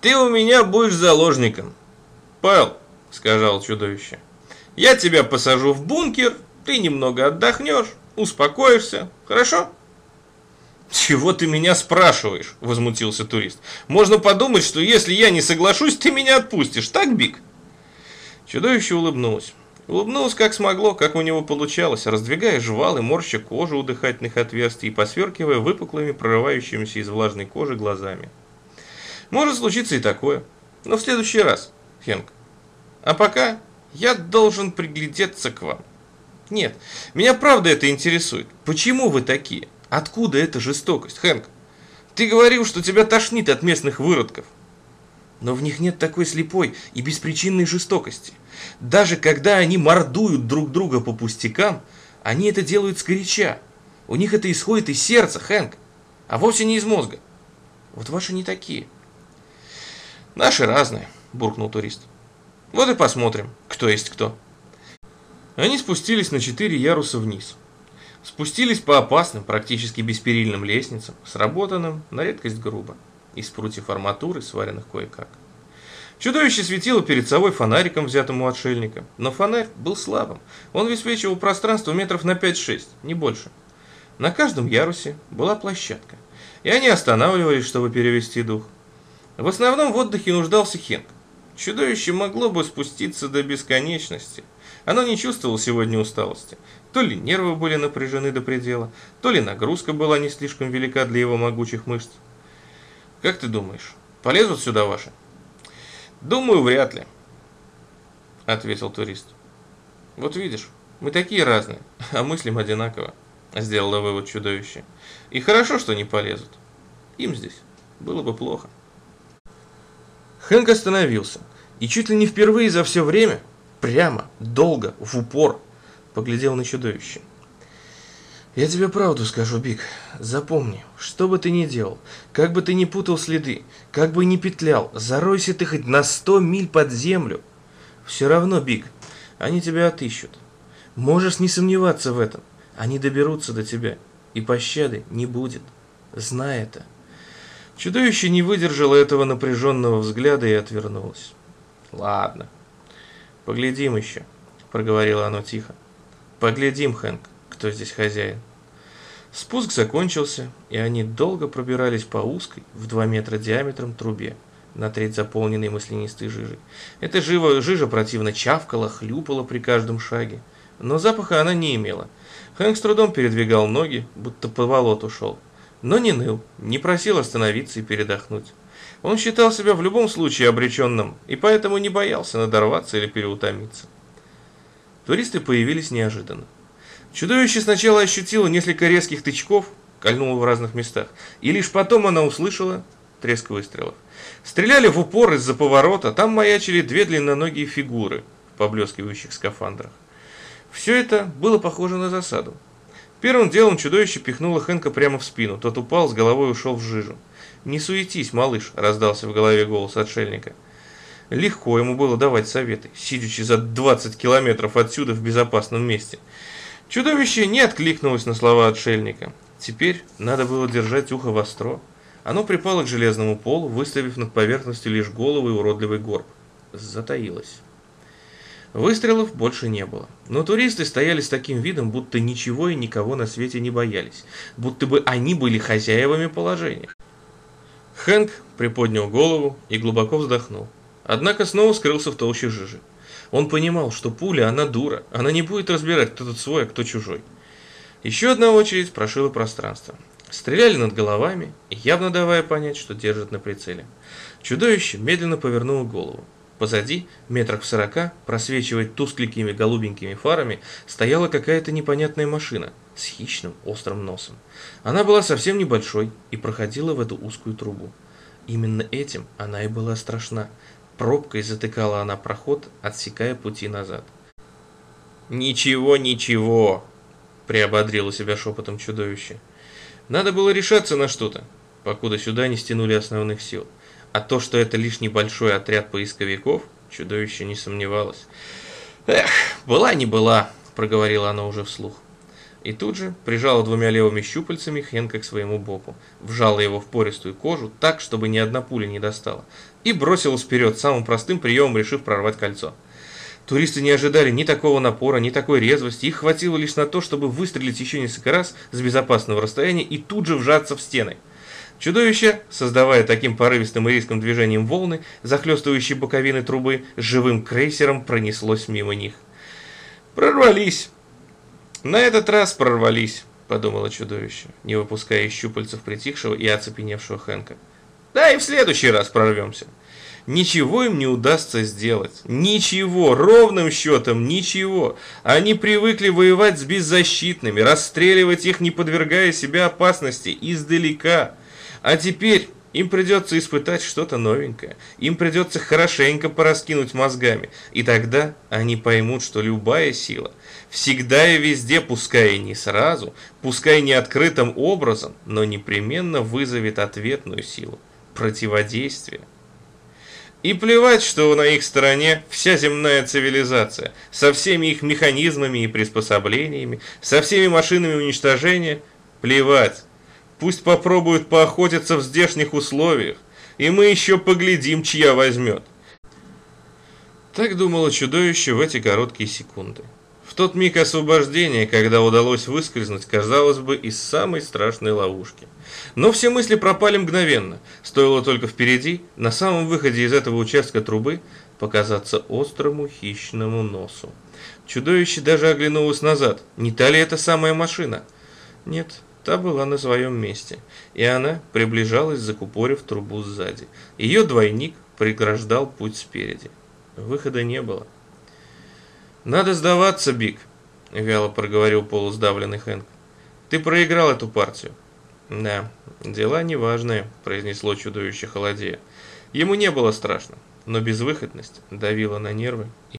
ты у меня будешь заложником. Пэл, сказал чудовище, я тебя посажу в бункер, ты немного отдохнешь, успокоишься, хорошо? «Чего ты меня спрашиваешь?» – возмутился турист. «Можно подумать, что если я не соглашусь, ты меня отпустишь, так, Биг?» Чудовище улыбнулось. Улыбнулось как смогло, как у него получалось, раздвигая жвалы, морща кожу у дыхательных отверстий и посверкивая выпуклыми, прорывающимися из влажной кожи глазами. Может случиться и такое, но в следующий раз, Хенк. А пока я должен приглядеться к вам. Нет, меня правда это интересует. Почему вы такие? Откуда эта жестокость, Хэнк? Ты говорил, что тебя тошнит от местных выродков. Но в них нет такой слепой и беспричинной жестокости. Даже когда они мордуют друг друга по пустякам, они это делают сгоряча. У них это исходит из сердца, Хэнк, а вовсе не из мозга. Вот ваши не такие. Наши разные, буркнул турист. Вот и посмотрим, кто есть кто. Они спустились на четыре яруса вниз. Спустились по опасным, практически бесперильным лестницам, сработанным на редкость грубо, из прутьев арматуры, сваренных кое-как. Чудовище светило перед собой фонариком, взятым у отшельника, но фонарь был слабым, он высвечивал пространство метров на 5-6, не больше. На каждом ярусе была площадка, и они останавливались, чтобы перевести дух. В основном в отдыхе нуждался Хенк. Чудовище могло бы спуститься до бесконечности. Оно не чувствовало сегодня усталости. То ли нервы были напряжены до предела, то ли нагрузка была не слишком велика для его могучих мышц. Как ты думаешь, полезут сюда ваши? Думаю, вряд ли, ответил турист. Вот видишь, мы такие разные, а мыслим одинаково, сделало вывод чудовище. И хорошо, что не полезут. Им здесь было бы плохо. Хэнк остановился и чуть ли не впервые за все время, прямо, долго, в упор, поглядел на чудовище. «Я тебе правду скажу, Биг. Запомни, что бы ты ни делал, как бы ты ни путал следы, как бы ни петлял, заройся ты хоть на сто миль под землю. Все равно, Биг, они тебя отыщут. Можешь не сомневаться в этом. Они доберутся до тебя, и пощады не будет. Знай это». Чудовище не выдержало этого напряженного взгляда и отвернулось. «Ладно, поглядим еще», — проговорило оно тихо. Поглядим, Хэнк, кто здесь хозяин. Спуск закончился, и они долго пробирались по узкой, в 2 метра диаметром трубе, на треть заполненной маслянистой жижей. Эта жива, жижа противно чавкала, хлюпала при каждом шаге, но запаха она не имела. Хэнк с трудом передвигал ноги, будто по болоту шел, но не ныл, не просил остановиться и передохнуть. Он считал себя в любом случае обреченным, и поэтому не боялся надорваться или переутомиться. Туристы появились неожиданно. Чудовище сначала ощутило несколько резких тычков, кольнуло в разных местах, и лишь потом она услышала треск выстрелов. Стреляли в упор из-за поворота, там маячили две длинноногие фигуры в поблескивающих скафандрах. Все это было похоже на засаду. Первым делом чудовище пихнуло Хэнка прямо в спину, тот упал, с головой ушел в жижу. «Не суетись, малыш», – раздался в голове голос отшельника – Легко ему было давать советы, сидячи за 20 километров отсюда в безопасном месте. Чудовище не откликнулось на слова отшельника. Теперь надо было держать ухо востро. Оно припало к железному полу, выставив над поверхностью лишь голову и уродливый горб. Затаилось. Выстрелов больше не было. Но туристы стояли с таким видом, будто ничего и никого на свете не боялись. Будто бы они были хозяевами положения. Хэнк приподнял голову и глубоко вздохнул. Однако снова скрылся в толще жижи. Он понимал, что пуля, она дура, она не будет разбирать, кто тут свой, а кто чужой. Еще одна очередь прошила пространство. Стреляли над головами, явно давая понять, что держат на прицеле. Чудовище медленно повернуло голову. Позади, метрах в сорока, просвечивая тускленькими голубенькими фарами, стояла какая-то непонятная машина с хищным острым носом. Она была совсем небольшой и проходила в эту узкую трубу. Именно этим она и была страшна, Пробкой затыкала она проход, отсекая пути назад. «Ничего, ничего!» – приободрило себя шепотом чудовище. «Надо было решаться на что-то, покуда сюда не стянули основных сил. А то, что это лишь небольшой отряд поисковиков, чудовище не сомневалось. «Эх, была не была», – проговорила она уже вслух. И тут же прижала двумя левыми щупальцами Хенка к своему боку, вжала его в пористую кожу так, чтобы ни одна пуля не достала, и бросилась вперед самым простым приемом, решив прорвать кольцо. Туристы не ожидали ни такого напора, ни такой резвости, их хватило лишь на то, чтобы выстрелить еще несколько раз с безопасного расстояния и тут же вжаться в стены. Чудовище, создавая таким порывистым и резким движением волны, захлестывающие боковины трубы, живым крейсером пронеслось мимо них. «Прорвались!» «На этот раз прорвались», — подумало чудовище, не выпуская щупальцев притихшего и оцепеневшего Хэнка. «Да и в следующий раз прорвемся». Ничего им не удастся сделать. Ничего, ровным счетом ничего. Они привыкли воевать с беззащитными, расстреливать их, не подвергая себя опасности, издалека. А теперь им придется испытать что-то новенькое. Им придется хорошенько пораскинуть мозгами. И тогда они поймут, что любая сила всегда и везде, пускай и не сразу, пускай не открытым образом, но непременно вызовет ответную силу – противодействие. И плевать, что на их стороне вся земная цивилизация, со всеми их механизмами и приспособлениями, со всеми машинами уничтожения, плевать. Пусть попробуют поохотиться в здешних условиях, и мы еще поглядим, чья возьмет. Так думало чудовище в эти короткие секунды тот миг освобождения, когда удалось выскользнуть, казалось бы, из самой страшной ловушки. Но все мысли пропали мгновенно. Стоило только впереди, на самом выходе из этого участка трубы, показаться острому хищному носу. Чудовище даже оглянулось назад. Не та ли это самая машина? Нет, та была на своем месте, и она приближалась, закупорив трубу сзади. Ее двойник преграждал путь спереди. Выхода не было. «Надо сдаваться, Биг», — вяло проговорил полусдавленный Хэнк. «Ты проиграл эту партию». «Да, дела неважные», — произнесло чудовище холодея. Ему не было страшно, но безвыходность давила на нервы